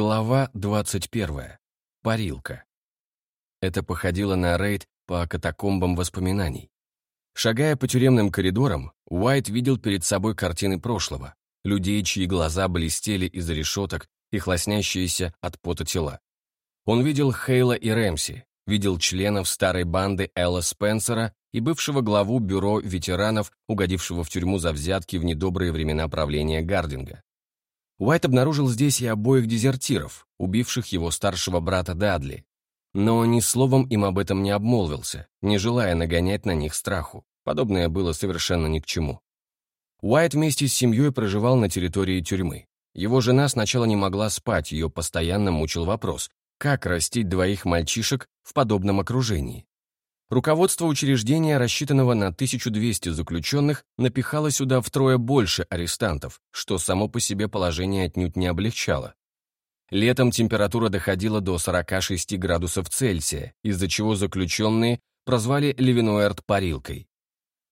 Глава 21. Парилка. Это походило на рейд по катакомбам воспоминаний. Шагая по тюремным коридорам, Уайт видел перед собой картины прошлого, людей, чьи глаза блестели из-за решеток и хлостнящиеся от пота тела. Он видел Хейла и Рэмси, видел членов старой банды Элла Спенсера и бывшего главу бюро ветеранов, угодившего в тюрьму за взятки в недобрые времена правления Гардинга. Уайт обнаружил здесь и обоих дезертиров, убивших его старшего брата Дадли. Но ни словом им об этом не обмолвился, не желая нагонять на них страху. Подобное было совершенно ни к чему. Уайт вместе с семьей проживал на территории тюрьмы. Его жена сначала не могла спать, ее постоянно мучил вопрос, как растить двоих мальчишек в подобном окружении. Руководство учреждения, рассчитанного на 1200 заключенных, напихало сюда втрое больше арестантов, что само по себе положение отнюдь не облегчало. Летом температура доходила до 46 градусов Цельсия, из-за чего заключенные прозвали Левинуэрт парилкой.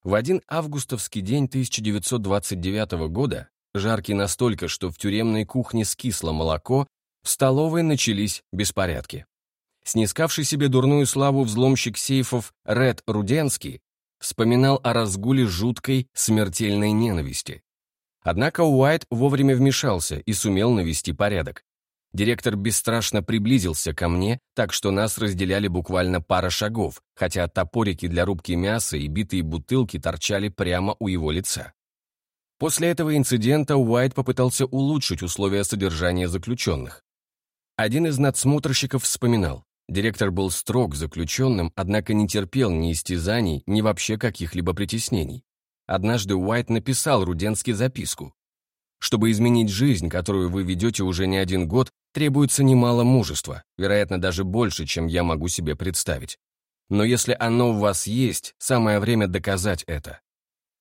В один августовский день 1929 года, жаркий настолько, что в тюремной кухне скисло молоко, в столовой начались беспорядки снискавший себе дурную славу взломщик сейфов Ред Руденский, вспоминал о разгуле жуткой смертельной ненависти. Однако Уайт вовремя вмешался и сумел навести порядок. Директор бесстрашно приблизился ко мне, так что нас разделяли буквально пара шагов, хотя топорики для рубки мяса и битые бутылки торчали прямо у его лица. После этого инцидента Уайт попытался улучшить условия содержания заключенных. Один из надсмотрщиков вспоминал, Директор был строг заключенным, однако не терпел ни истязаний, ни вообще каких-либо притеснений. Однажды Уайт написал Руденски записку. «Чтобы изменить жизнь, которую вы ведете уже не один год, требуется немало мужества, вероятно, даже больше, чем я могу себе представить. Но если оно в вас есть, самое время доказать это».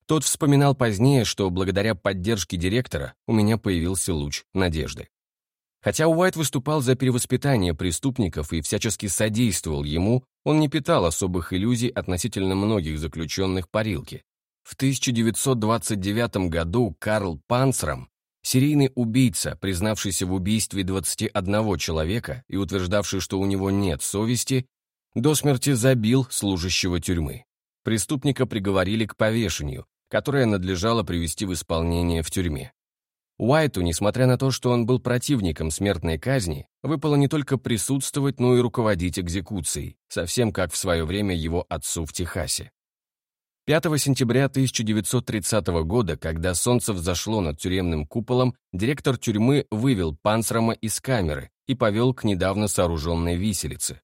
Тот вспоминал позднее, что благодаря поддержке директора у меня появился луч надежды. Хотя Уайт выступал за перевоспитание преступников и всячески содействовал ему, он не питал особых иллюзий относительно многих заключенных парилки. В 1929 году Карл Панцером, серийный убийца, признавшийся в убийстве 21 человека и утверждавший, что у него нет совести, до смерти забил служащего тюрьмы. Преступника приговорили к повешению, которое надлежало привести в исполнение в тюрьме. Уайту, несмотря на то, что он был противником смертной казни, выпало не только присутствовать, но и руководить экзекуцией, совсем как в свое время его отцу в Техасе. 5 сентября 1930 года, когда солнце взошло над тюремным куполом, директор тюрьмы вывел Панцрама из камеры и повел к недавно сооруженной виселице.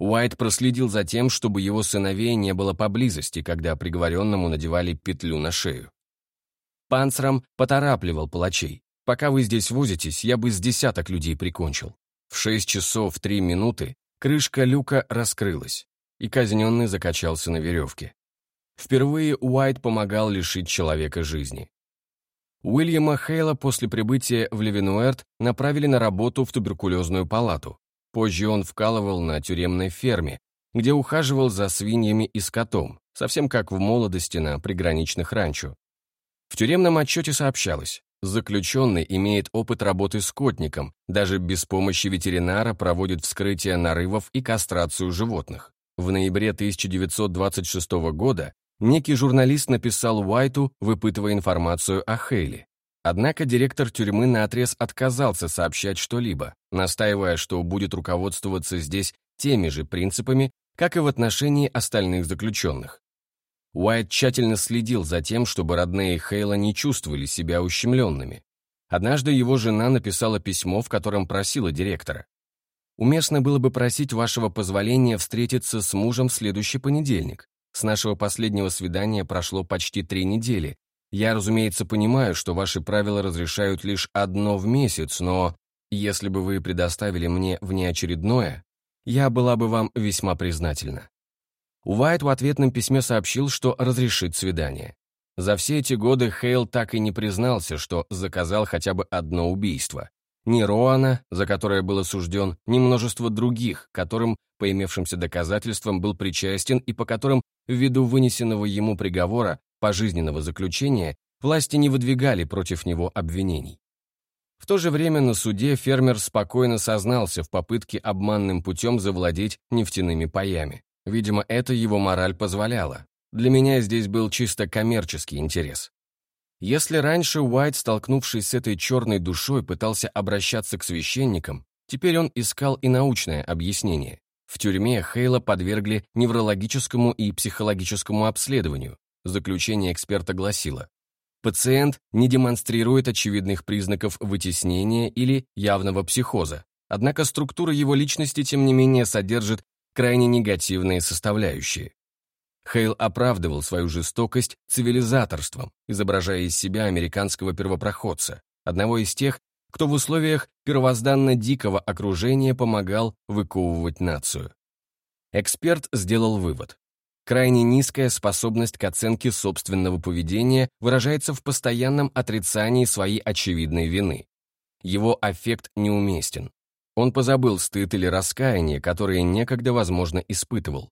Уайт проследил за тем, чтобы его сыновей не было поблизости, когда приговоренному надевали петлю на шею. Панцером поторапливал палачей. «Пока вы здесь возитесь, я бы с десяток людей прикончил». В шесть часов три минуты крышка люка раскрылась, и казненный закачался на веревке. Впервые Уайт помогал лишить человека жизни. Уильяма Хейла после прибытия в Левинуэрт направили на работу в туберкулезную палату. Позже он вкалывал на тюремной ферме, где ухаживал за свиньями и скотом, совсем как в молодости на приграничных ранчо. В тюремном отчете сообщалось, заключенный имеет опыт работы скотником, даже без помощи ветеринара проводит вскрытие нарывов и кастрацию животных. В ноябре 1926 года некий журналист написал Уайту, выпытывая информацию о Хейли. Однако директор тюрьмы наотрез отказался сообщать что-либо, настаивая, что будет руководствоваться здесь теми же принципами, как и в отношении остальных заключенных. Уайт тщательно следил за тем, чтобы родные Хейла не чувствовали себя ущемленными. Однажды его жена написала письмо, в котором просила директора. «Уместно было бы просить вашего позволения встретиться с мужем в следующий понедельник. С нашего последнего свидания прошло почти три недели. Я, разумеется, понимаю, что ваши правила разрешают лишь одно в месяц, но если бы вы предоставили мне внеочередное, я была бы вам весьма признательна. Уайт в ответном письме сообщил, что разрешит свидание. За все эти годы Хейл так и не признался, что заказал хотя бы одно убийство. Ни Роана, за которое был осужден, ни множество других, которым, по имевшимся доказательствам, был причастен и по которым, ввиду вынесенного ему приговора, пожизненного заключения, власти не выдвигали против него обвинений. В то же время на суде фермер спокойно сознался в попытке обманным путем завладеть нефтяными паями. Видимо, это его мораль позволяла. Для меня здесь был чисто коммерческий интерес. Если раньше Уайт, столкнувшись с этой черной душой, пытался обращаться к священникам, теперь он искал и научное объяснение. В тюрьме Хейла подвергли неврологическому и психологическому обследованию. Заключение эксперта гласило, пациент не демонстрирует очевидных признаков вытеснения или явного психоза, однако структура его личности, тем не менее, содержит крайне негативные составляющие. Хейл оправдывал свою жестокость цивилизаторством, изображая из себя американского первопроходца, одного из тех, кто в условиях первозданно дикого окружения помогал выковывать нацию. Эксперт сделал вывод. Крайне низкая способность к оценке собственного поведения выражается в постоянном отрицании своей очевидной вины. Его аффект неуместен. Он позабыл стыд или раскаяние, которые некогда, возможно, испытывал.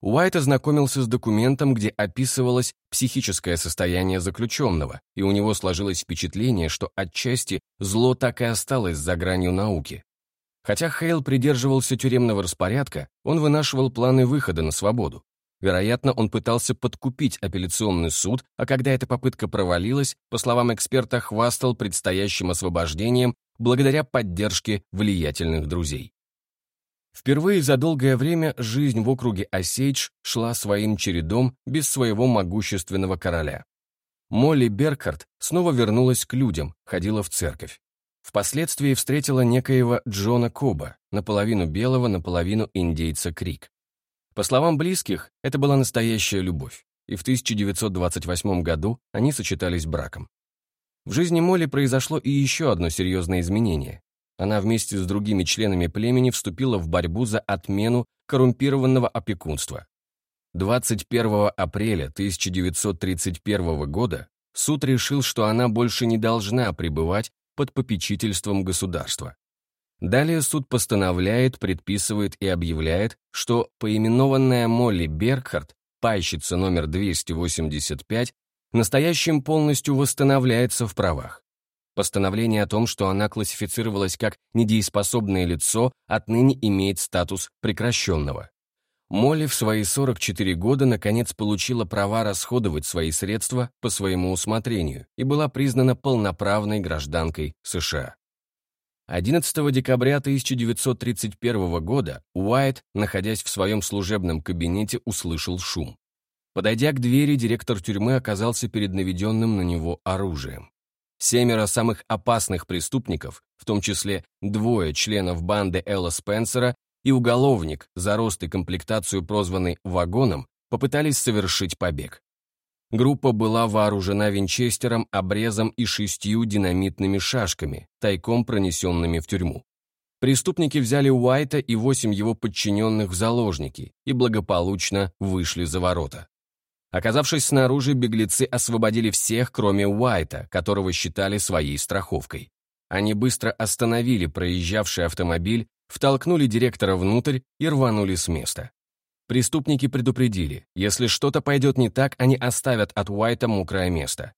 Уайт ознакомился с документом, где описывалось психическое состояние заключенного, и у него сложилось впечатление, что отчасти зло так и осталось за гранью науки. Хотя Хейл придерживался тюремного распорядка, он вынашивал планы выхода на свободу. Вероятно, он пытался подкупить апелляционный суд, а когда эта попытка провалилась, по словам эксперта, хвастал предстоящим освобождением благодаря поддержке влиятельных друзей. Впервые за долгое время жизнь в округе Осейдж шла своим чередом без своего могущественного короля. Молли Беркхарт снова вернулась к людям, ходила в церковь. Впоследствии встретила некоего Джона Коба, наполовину белого, наполовину индейца Крик. По словам близких, это была настоящая любовь, и в 1928 году они сочетались браком. В жизни Молли произошло и еще одно серьезное изменение. Она вместе с другими членами племени вступила в борьбу за отмену коррумпированного опекунства. 21 апреля 1931 года суд решил, что она больше не должна пребывать под попечительством государства. Далее суд постановляет, предписывает и объявляет, что поименованная Молли Бергхард, пайщица номер 285, настоящим полностью восстановляется в правах. Постановление о том, что она классифицировалась как недееспособное лицо, отныне имеет статус прекращенного. Молли в свои 44 года наконец получила права расходовать свои средства по своему усмотрению и была признана полноправной гражданкой США. 11 декабря 1931 года Уайт, находясь в своем служебном кабинете, услышал шум. Подойдя к двери, директор тюрьмы оказался перед наведенным на него оружием. Семеро самых опасных преступников, в том числе двое членов банды Элла Спенсера и уголовник, за рост и комплектацию прозванный «вагоном», попытались совершить побег. Группа была вооружена винчестером, обрезом и шестью динамитными шашками, тайком пронесенными в тюрьму. Преступники взяли Уайта и восемь его подчиненных в заложники и благополучно вышли за ворота. Оказавшись снаружи, беглецы освободили всех, кроме Уайта, которого считали своей страховкой. Они быстро остановили проезжавший автомобиль, втолкнули директора внутрь и рванули с места. Преступники предупредили, если что-то пойдет не так, они оставят от Уайта мокрое место.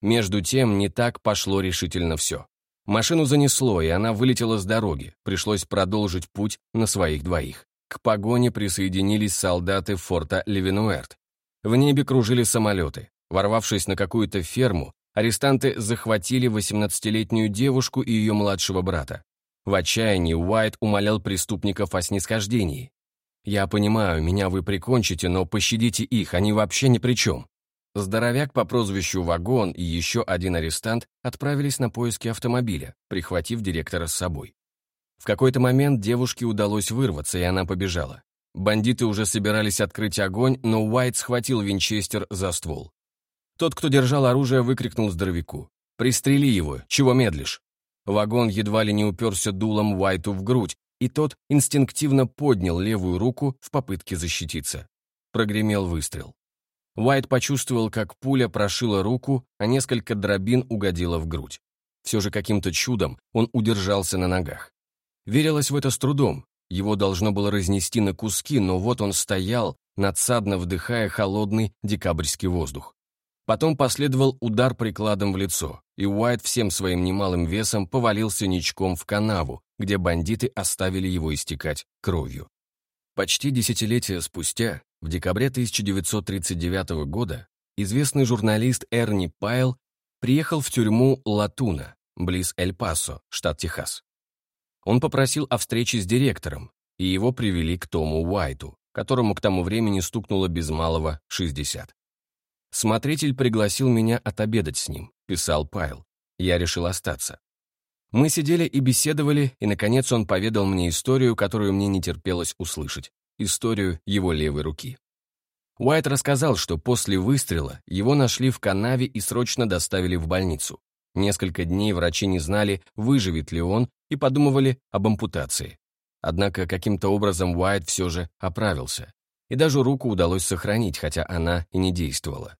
Между тем, не так пошло решительно все. Машину занесло, и она вылетела с дороги, пришлось продолжить путь на своих двоих. К погоне присоединились солдаты форта Левинуэрт, в небе кружили самолеты. Ворвавшись на какую-то ферму, арестанты захватили 18-летнюю девушку и ее младшего брата. В отчаянии Уайт умолял преступников о снисхождении. «Я понимаю, меня вы прикончите, но пощадите их, они вообще ни при чем». Здоровяк по прозвищу Вагон и еще один арестант отправились на поиски автомобиля, прихватив директора с собой. В какой-то момент девушке удалось вырваться, и она побежала. Бандиты уже собирались открыть огонь, но Уайт схватил винчестер за ствол. Тот, кто держал оружие, выкрикнул здоровяку. «Пристрели его! Чего медлишь?» Вагон едва ли не уперся дулом Уайту в грудь, и тот инстинктивно поднял левую руку в попытке защититься. Прогремел выстрел. Уайт почувствовал, как пуля прошила руку, а несколько дробин угодило в грудь. Все же каким-то чудом он удержался на ногах. Верилось в это с трудом, его должно было разнести на куски, но вот он стоял, надсадно вдыхая холодный декабрьский воздух. Потом последовал удар прикладом в лицо, и Уайт всем своим немалым весом повалился ничком в канаву, где бандиты оставили его истекать кровью. Почти десятилетия спустя, в декабре 1939 года, известный журналист Эрни Пайл приехал в тюрьму Латуна, близ Эль-Пасо, штат Техас. Он попросил о встрече с директором, и его привели к Тому Уайту, которому к тому времени стукнуло без малого 60. «Смотритель пригласил меня отобедать с ним», — писал Пайл. Я решил остаться. Мы сидели и беседовали, и, наконец, он поведал мне историю, которую мне не терпелось услышать. Историю его левой руки. Уайт рассказал, что после выстрела его нашли в канаве и срочно доставили в больницу. Несколько дней врачи не знали, выживет ли он, и подумывали об ампутации. Однако каким-то образом Уайт все же оправился. И даже руку удалось сохранить, хотя она и не действовала.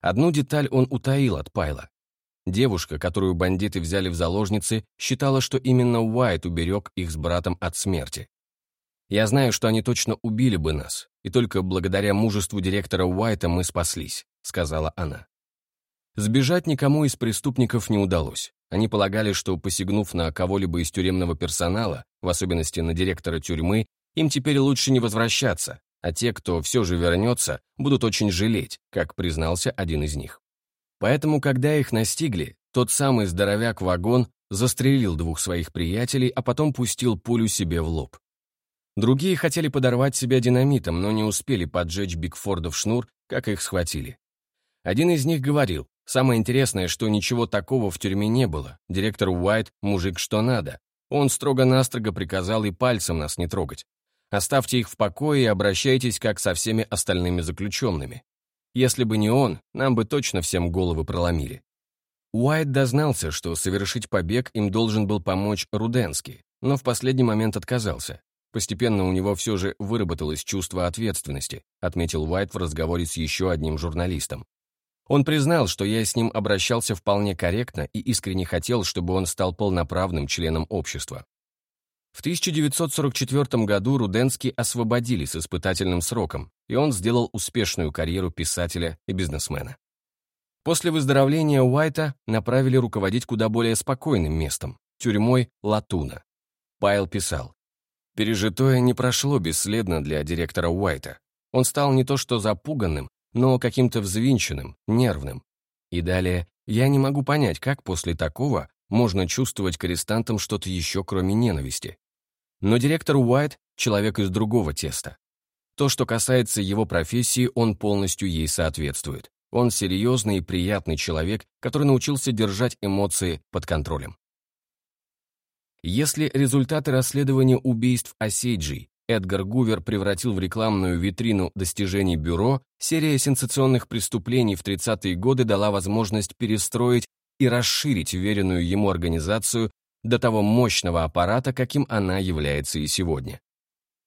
Одну деталь он утаил от Пайла. Девушка, которую бандиты взяли в заложницы, считала, что именно Уайт уберег их с братом от смерти. «Я знаю, что они точно убили бы нас, и только благодаря мужеству директора Уайта мы спаслись», — сказала она. Сбежать никому из преступников не удалось. Они полагали, что, посягнув на кого-либо из тюремного персонала, в особенности на директора тюрьмы, им теперь лучше не возвращаться, а те, кто все же вернется, будут очень жалеть, как признался один из них. Поэтому, когда их настигли, тот самый здоровяк-вагон застрелил двух своих приятелей, а потом пустил пулю себе в лоб. Другие хотели подорвать себя динамитом, но не успели поджечь Бигфордов шнур, как их схватили. Один из них говорил, самое интересное, что ничего такого в тюрьме не было, директор Уайт – мужик что надо. Он строго-настрого приказал и пальцем нас не трогать. Оставьте их в покое и обращайтесь как со всеми остальными заключенными. Если бы не он, нам бы точно всем головы проломили. Уайт дознался, что совершить побег им должен был помочь Руденский, но в последний момент отказался. Постепенно у него все же выработалось чувство ответственности, отметил Уайт в разговоре с еще одним журналистом. Он признал, что я с ним обращался вполне корректно и искренне хотел, чтобы он стал полноправным членом общества. В 1944 году Руденский освободили с испытательным сроком, и он сделал успешную карьеру писателя и бизнесмена. После выздоровления Уайта направили руководить куда более спокойным местом – тюрьмой Латуна. Пайл писал, «Пережитое не прошло бесследно для директора Уайта. Он стал не то что запуганным, но каким-то взвинченным, нервным. И далее, я не могу понять, как после такого можно чувствовать к арестантам что-то еще, кроме ненависти. Но директор Уайт — человек из другого теста. То, что касается его профессии, он полностью ей соответствует. Он серьезный и приятный человек, который научился держать эмоции под контролем. Если результаты расследования убийств осейджей Эдгар Гувер превратил в рекламную витрину достижений бюро, серия сенсационных преступлений в 30-е годы дала возможность перестроить и расширить вверенную ему организацию до того мощного аппарата, каким она является и сегодня.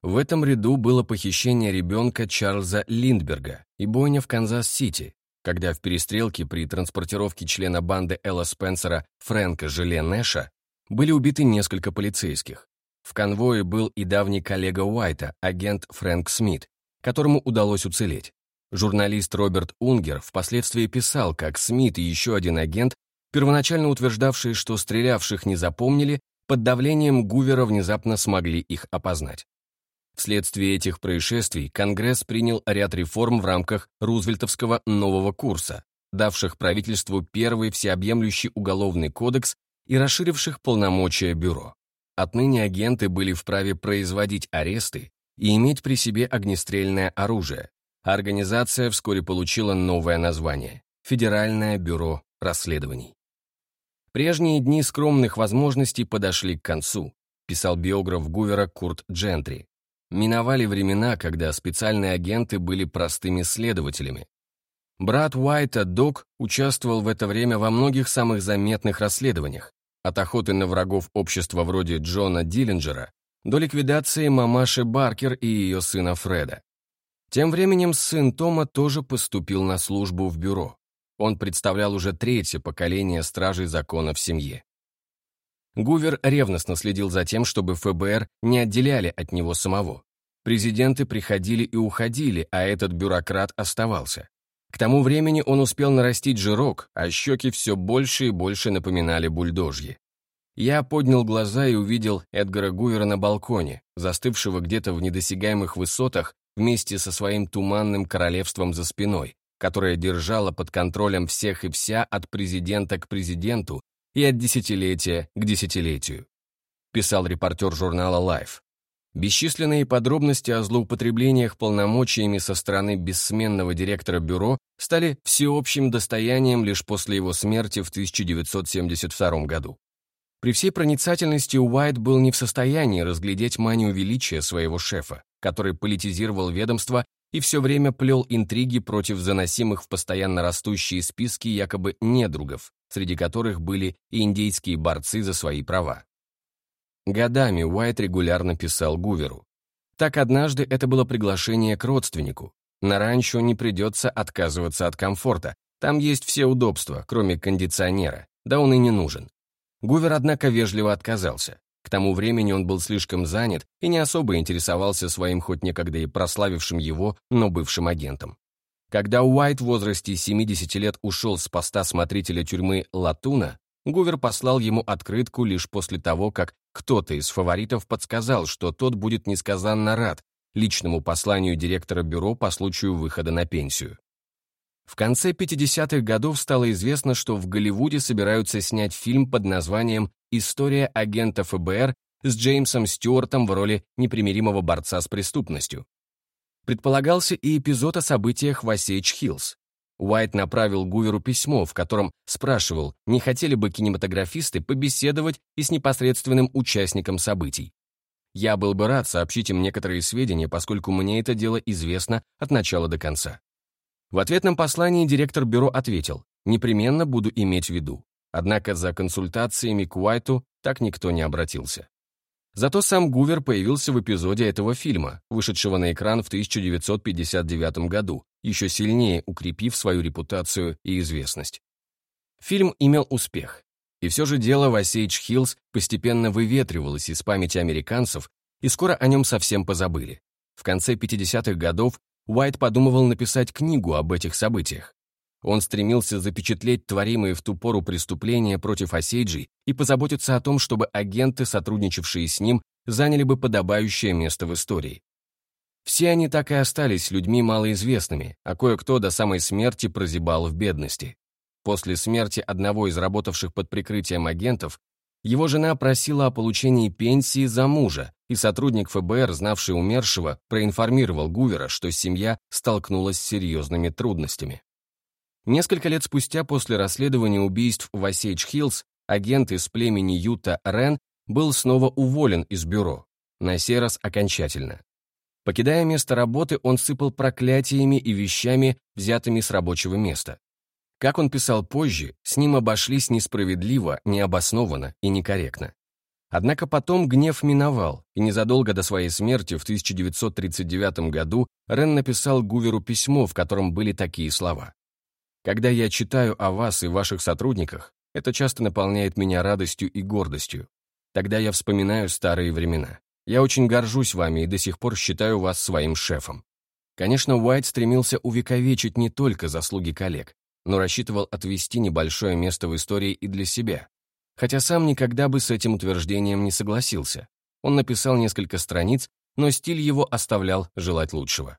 В этом ряду было похищение ребенка Чарльза Линдберга и бойня в Канзас-Сити, когда в перестрелке при транспортировке члена банды Эла Спенсера Фрэнка Желе Нэша были убиты несколько полицейских. В конвое был и давний коллега Уайта, агент Фрэнк Смит, которому удалось уцелеть. Журналист Роберт Унгер впоследствии писал, как Смит и еще один агент первоначально утверждавшие, что стрелявших не запомнили, под давлением Гувера внезапно смогли их опознать. Вследствие этих происшествий Конгресс принял ряд реформ в рамках Рузвельтовского нового курса, давших правительству первый всеобъемлющий уголовный кодекс и расширивших полномочия бюро. Отныне агенты были вправе производить аресты и иметь при себе огнестрельное оружие. организация вскоре получила новое название – Федеральное бюро расследований. Прежние дни скромных возможностей подошли к концу, писал биограф Гувера Курт Джентри. Миновали времена, когда специальные агенты были простыми следователями. Брат Уайта, Док, участвовал в это время во многих самых заметных расследованиях, от охоты на врагов общества вроде Джона Диллинджера до ликвидации мамаши Баркер и ее сына Фреда. Тем временем сын Тома тоже поступил на службу в бюро. Он представлял уже третье поколение стражей закона в семье. Гувер ревностно следил за тем, чтобы ФБР не отделяли от него самого. Президенты приходили и уходили, а этот бюрократ оставался. К тому времени он успел нарастить жирок, а щеки все больше и больше напоминали бульдожьи. Я поднял глаза и увидел Эдгара Гувера на балконе, застывшего где-то в недосягаемых высотах вместе со своим туманным королевством за спиной, которое держало под контролем всех и вся от президента к президенту и от десятилетия к десятилетию. Писал репортер журнала Life. Бесчисленные подробности о злоупотреблениях полномочиями со стороны бессменного директора бюро стали всеобщим достоянием лишь после его смерти в 1972 году. При всей проницательности Уайт был не в состоянии разглядеть манию величия своего шефа, который политизировал ведомство и все время плел интриги против заносимых в постоянно растущие списки якобы недругов, среди которых были и индейские борцы за свои права. Годами Уайт регулярно писал Гуверу. Так однажды это было приглашение к родственнику. На ранчо не придется отказываться от комфорта. Там есть все удобства, кроме кондиционера. Да он и не нужен. Гувер, однако, вежливо отказался. К тому времени он был слишком занят и не особо интересовался своим хоть некогда и прославившим его, но бывшим агентом. Когда Уайт в возрасте 70 лет ушел с поста смотрителя тюрьмы Латуна, Гувер послал ему открытку лишь после того, как кто-то из фаворитов подсказал, что тот будет несказанно рад личному посланию директора бюро по случаю выхода на пенсию. В конце 50-х годов стало известно, что в Голливуде собираются снять фильм под названием «История агента ФБР» с Джеймсом Стюартом в роли непримиримого борца с преступностью. Предполагался и эпизод о событиях в Осейдж-Хиллз, Уайт направил Гуверу письмо, в котором спрашивал, не хотели бы кинематографисты побеседовать и с непосредственным участником событий. Я был бы рад сообщить им некоторые сведения, поскольку мне это дело известно от начала до конца. В ответном послании директор бюро ответил, непременно буду иметь в виду. Однако за консультациями к Уайту так никто не обратился. Зато сам Гувер появился в эпизоде этого фильма, вышедшего на экран в 1959 году, еще сильнее укрепив свою репутацию и известность. Фильм имел успех, и все же дело в Осейдж-Хиллз постепенно выветривалось из памяти американцев, и скоро о нем совсем позабыли. В конце 50-х годов Уайт подумывал написать книгу об этих событиях. Он стремился запечатлеть творимые в ту пору преступления против Осейджей и позаботиться о том, чтобы агенты, сотрудничавшие с ним, заняли бы подобающее место в истории. Все они так и остались людьми малоизвестными, а кое-кто до самой смерти прозябал в бедности. После смерти одного из работавших под прикрытием агентов, его жена просила о получении пенсии за мужа, и сотрудник ФБР, знавший умершего, проинформировал Гувера, что семья столкнулась с серьезными трудностями. Несколько лет спустя после расследования убийств в Осейдж-Хиллз агент из племени Юта Рен был снова уволен из бюро, на сей раз окончательно. Покидая место работы, он сыпал проклятиями и вещами, взятыми с рабочего места. Как он писал позже, с ним обошлись несправедливо, необоснованно и некорректно. Однако потом гнев миновал, и незадолго до своей смерти в 1939 году Рен написал Гуверу письмо, в котором были такие слова. Когда я читаю о вас и ваших сотрудниках, это часто наполняет меня радостью и гордостью. Тогда я вспоминаю старые времена. Я очень горжусь вами и до сих пор считаю вас своим шефом. Конечно, Уайт стремился увековечить не только заслуги коллег, но рассчитывал отвести небольшое место в истории и для себя. Хотя сам никогда бы с этим утверждением не согласился. Он написал несколько страниц, но стиль его оставлял желать лучшего.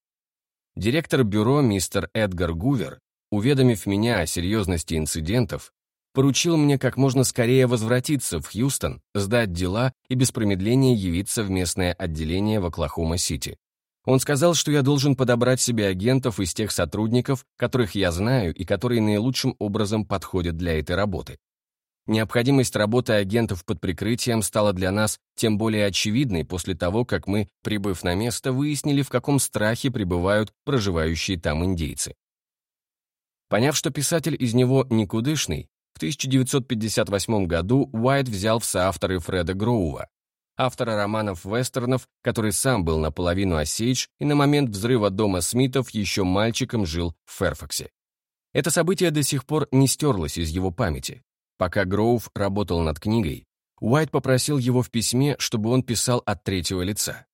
Директор бюро мистер Эдгар Гувер уведомив меня о серьезности инцидентов, поручил мне как можно скорее возвратиться в Хьюстон, сдать дела и без промедления явиться в местное отделение в Оклахома-Сити. Он сказал, что я должен подобрать себе агентов из тех сотрудников, которых я знаю и которые наилучшим образом подходят для этой работы. Необходимость работы агентов под прикрытием стала для нас тем более очевидной после того, как мы, прибыв на место, выяснили, в каком страхе пребывают проживающие там индейцы. Поняв, что писатель из него никудышный, в 1958 году Уайт взял в соавторы Фреда Гроува, автора романов-вестернов, который сам был наполовину осейдж и на момент взрыва дома Смитов еще мальчиком жил в Ферфаксе. Это событие до сих пор не стерлось из его памяти. Пока Гроув работал над книгой, Уайт попросил его в письме, чтобы он писал от третьего лица.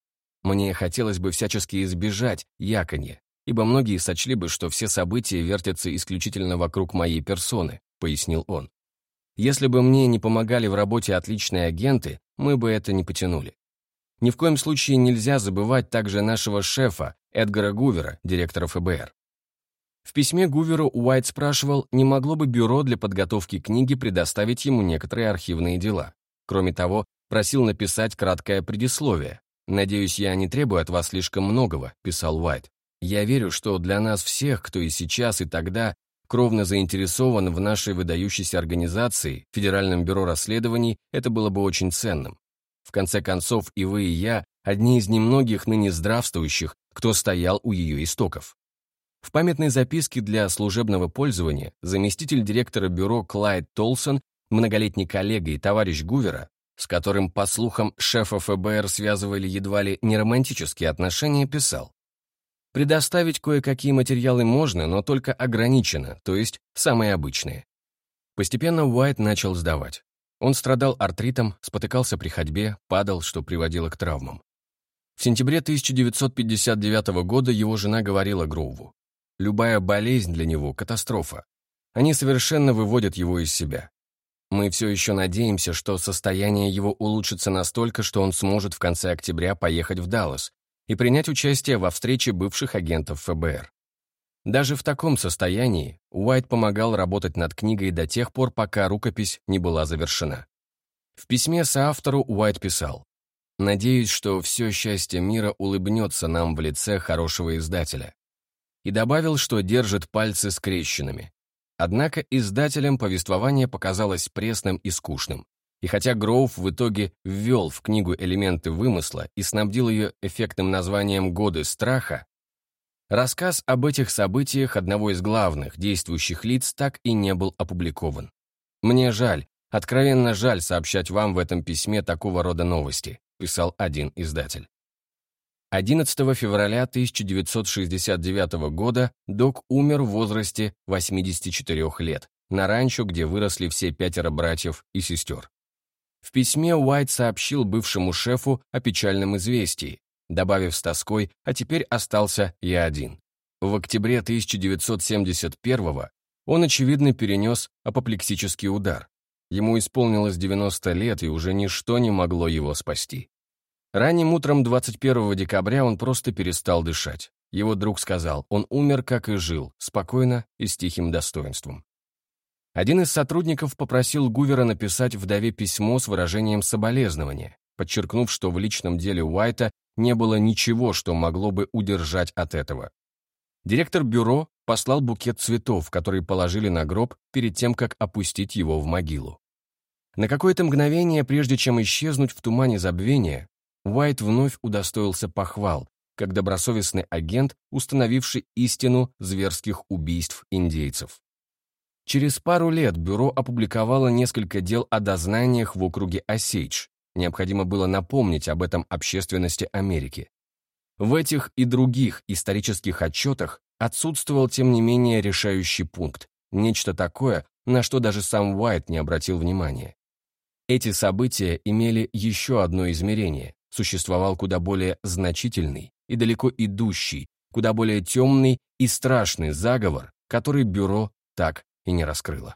Мне хотелось бы всячески избежать яконья, ибо многие сочли бы, что все события вертятся исключительно вокруг моей персоны», — пояснил он. «Если бы мне не помогали в работе отличные агенты, мы бы это не потянули. Ни в коем случае нельзя забывать также нашего шефа, Эдгара Гувера, директора ФБР. В письме Гуверу Уайт спрашивал, не могло бы бюро для подготовки книги предоставить ему некоторые архивные дела. Кроме того, просил написать краткое предисловие. «Надеюсь, я не требую от вас слишком многого», — писал Уайт. «Я верю, что для нас всех, кто и сейчас, и тогда кровно заинтересован в нашей выдающейся организации, Федеральном бюро расследований, это было бы очень ценным. В конце концов, и вы, и я – одни из немногих ныне здравствующих, кто стоял у ее истоков. В памятной записке для служебного пользования заместитель директора бюро Клайд Толсон, многолетний коллега и товарищ Гувера, с которым, по слухам, шефа ФБР связывали едва ли не романтические отношения, писал «Предоставить кое-какие материалы можно, но только ограниченно, то есть самые обычные». Постепенно Уайт начал сдавать. Он страдал артритом, спотыкался при ходьбе, падал, что приводило к травмам. В сентябре 1959 года его жена говорила Гроуву, «Любая болезнь для него – катастрофа. Они совершенно выводят его из себя. Мы все еще надеемся, что состояние его улучшится настолько, что он сможет в конце октября поехать в Даллас и принять участие во встрече бывших агентов ФБР. Даже в таком состоянии Уайт помогал работать над книгой до тех пор, пока рукопись не была завершена. В письме соавтору Уайт писал «Надеюсь, что все счастье мира улыбнется нам в лице хорошего издателя». И добавил, что держит пальцы скрещенными. Однако издателям повествование показалось пресным и скучным. И хотя Гроув в итоге ввел в книгу элементы вымысла и снабдил ее эффектным названием «Годы страха», Рассказ об этих событиях одного из главных действующих лиц так и не был опубликован. «Мне жаль, откровенно жаль сообщать вам в этом письме такого рода новости», писал один издатель. 11 февраля 1969 года док умер в возрасте 84 лет на ранчо, где выросли все пятеро братьев и сестер. В письме Уайт сообщил бывшему шефу о печальном известии, добавив с тоской, а теперь остался я один. В октябре 1971-го он, очевидно, перенес апоплексический удар. Ему исполнилось 90 лет, и уже ничто не могло его спасти. Ранним утром 21 декабря он просто перестал дышать. Его друг сказал, он умер, как и жил, спокойно и с тихим достоинством. Один из сотрудников попросил Гувера написать вдове письмо с выражением соболезнования, подчеркнув, что в личном деле Уайта не было ничего, что могло бы удержать от этого. Директор бюро послал букет цветов, который положили на гроб перед тем, как опустить его в могилу. На какое-то мгновение, прежде чем исчезнуть в тумане забвения, Уайт вновь удостоился похвал, как добросовестный агент, установивший истину зверских убийств индейцев. Через пару лет бюро опубликовало несколько дел о дознаниях в округе Осейдж, Необходимо было напомнить об этом общественности Америки. В этих и других исторических отчетах отсутствовал, тем не менее, решающий пункт, нечто такое, на что даже сам Уайт не обратил внимания. Эти события имели еще одно измерение, существовал куда более значительный и далеко идущий, куда более темный и страшный заговор, который бюро так и не раскрыло.